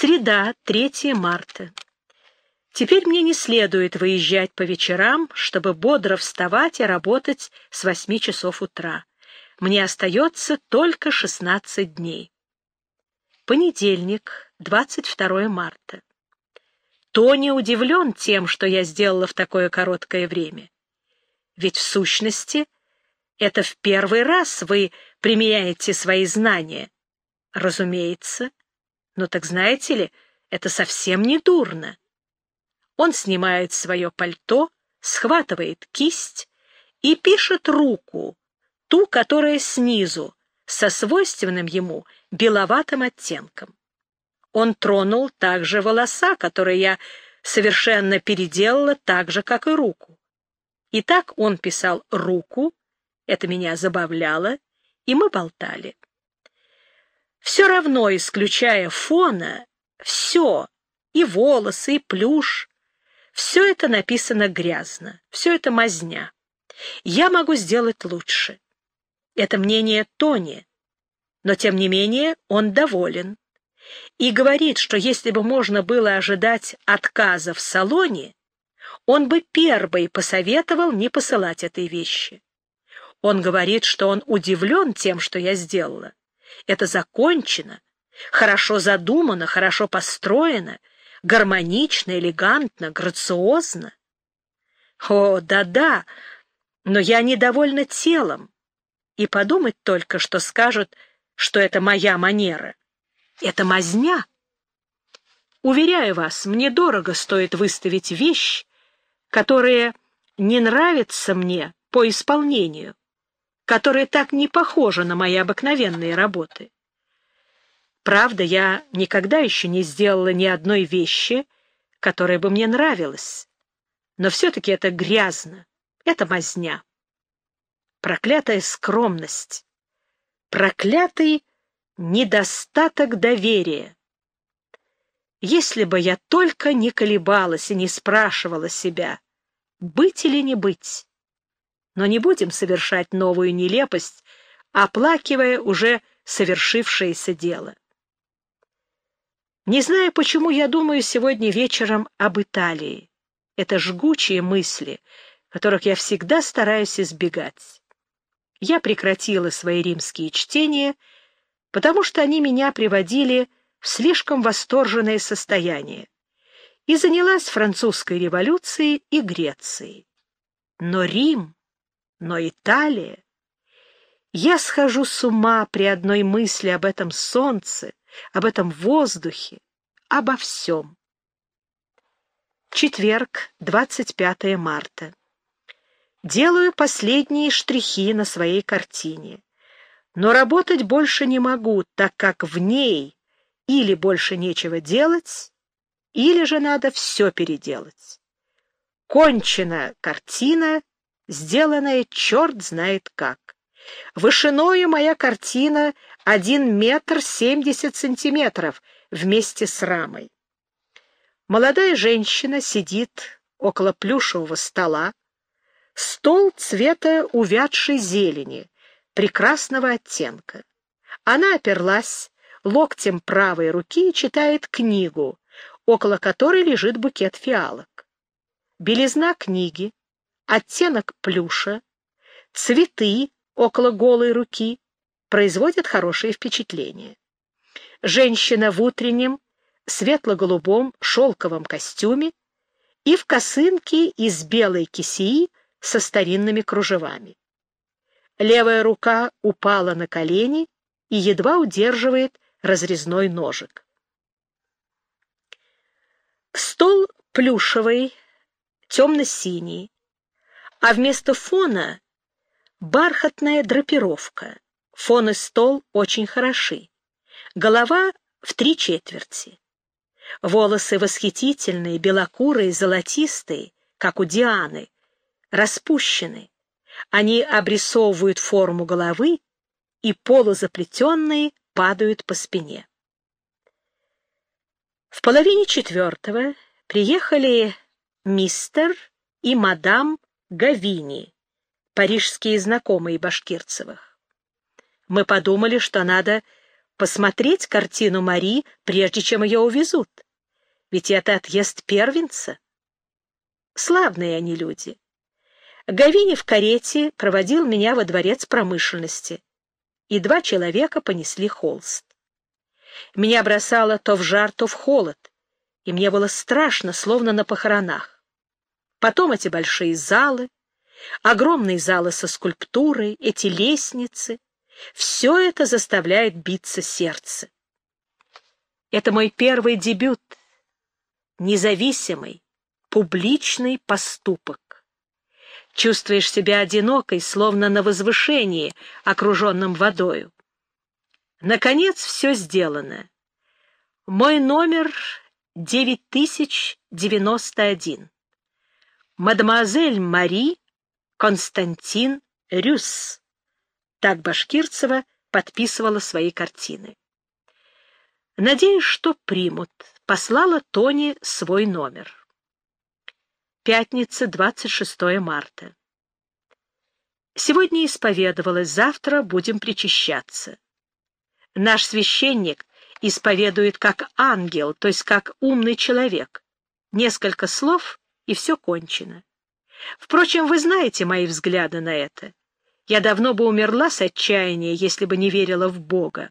Среда, 3 марта. Теперь мне не следует выезжать по вечерам, чтобы бодро вставать и работать с 8 часов утра. Мне остается только 16 дней. Понедельник, 22 марта. Тони удивлен тем, что я сделала в такое короткое время. Ведь в сущности это в первый раз вы применяете свои знания. Разумеется. Но так знаете ли, это совсем не дурно. Он снимает свое пальто, схватывает кисть и пишет руку, ту, которая снизу, со свойственным ему беловатым оттенком. Он тронул также волоса, которые я совершенно переделала так же, как и руку. И так он писал руку, это меня забавляло, и мы болтали. Все равно, исключая фона, все, и волосы, и плюш, все это написано грязно, все это мазня. Я могу сделать лучше. Это мнение Тони, но, тем не менее, он доволен и говорит, что если бы можно было ожидать отказа в салоне, он бы первый посоветовал не посылать этой вещи. Он говорит, что он удивлен тем, что я сделала. Это закончено, хорошо задумано, хорошо построено, гармонично, элегантно, грациозно. О, да-да, но я недовольна телом. И подумать только, что скажут, что это моя манера. Это мазня. Уверяю вас, мне дорого стоит выставить вещь, которая не нравится мне по исполнению которая так не похожа на мои обыкновенные работы. Правда, я никогда еще не сделала ни одной вещи, которая бы мне нравилась. Но все-таки это грязно, это мазня. Проклятая скромность, проклятый недостаток доверия. Если бы я только не колебалась и не спрашивала себя, быть или не быть, но не будем совершать новую нелепость, оплакивая уже совершившееся дело. Не знаю, почему я думаю сегодня вечером об Италии. Это жгучие мысли, которых я всегда стараюсь избегать. Я прекратила свои римские чтения, потому что они меня приводили в слишком восторженное состояние, и занялась французской революцией и Грецией. Но Рим но Италия... Я схожу с ума при одной мысли об этом солнце, об этом воздухе, обо всем. Четверг, 25 марта. Делаю последние штрихи на своей картине. Но работать больше не могу, так как в ней или больше нечего делать, или же надо все переделать. Кончена картина сделанная черт знает как. Вышиною моя картина один метр семьдесят сантиметров вместе с рамой. Молодая женщина сидит около плюшевого стола, стол цвета увядшей зелени, прекрасного оттенка. Она оперлась локтем правой руки и читает книгу, около которой лежит букет фиалок. Белизна книги, оттенок плюша, цветы около голой руки производят хорошее впечатление. Женщина в утреннем, светло-голубом шелковом костюме и в косынке из белой кисеи со старинными кружевами. Левая рука упала на колени и едва удерживает разрезной ножик. Стол плюшевый, темно-синий, а вместо фона бархатная драпировка. Фон и стол очень хороши. Голова в три четверти. Волосы восхитительные, белокурые, золотистые, как у Дианы, распущены. Они обрисовывают форму головы, и полузаплетенные падают по спине. В половине четвертого приехали мистер и мадам Гавини, парижские знакомые Башкирцевых. Мы подумали, что надо посмотреть картину Мари, прежде чем ее увезут. Ведь это отъезд первенца. Славные они люди. Гавини в карете проводил меня во дворец промышленности, и два человека понесли холст. Меня бросало то в жар, то в холод, и мне было страшно, словно на похоронах. Потом эти большие залы, огромные залы со скульптурой, эти лестницы — все это заставляет биться сердце. Это мой первый дебют, независимый, публичный поступок. Чувствуешь себя одинокой, словно на возвышении, окруженном водою. Наконец все сделано. Мой номер 9091. Мадемуазель Мари Константин Рюс. Так Башкирцева подписывала свои картины. Надеюсь, что примут. Послала Тони свой номер. Пятница, 26 марта. Сегодня исповедовалась, завтра будем причащаться. Наш священник исповедует как ангел, то есть как умный человек. Несколько слов, и все кончено. Впрочем, вы знаете мои взгляды на это. Я давно бы умерла с отчаяния, если бы не верила в Бога.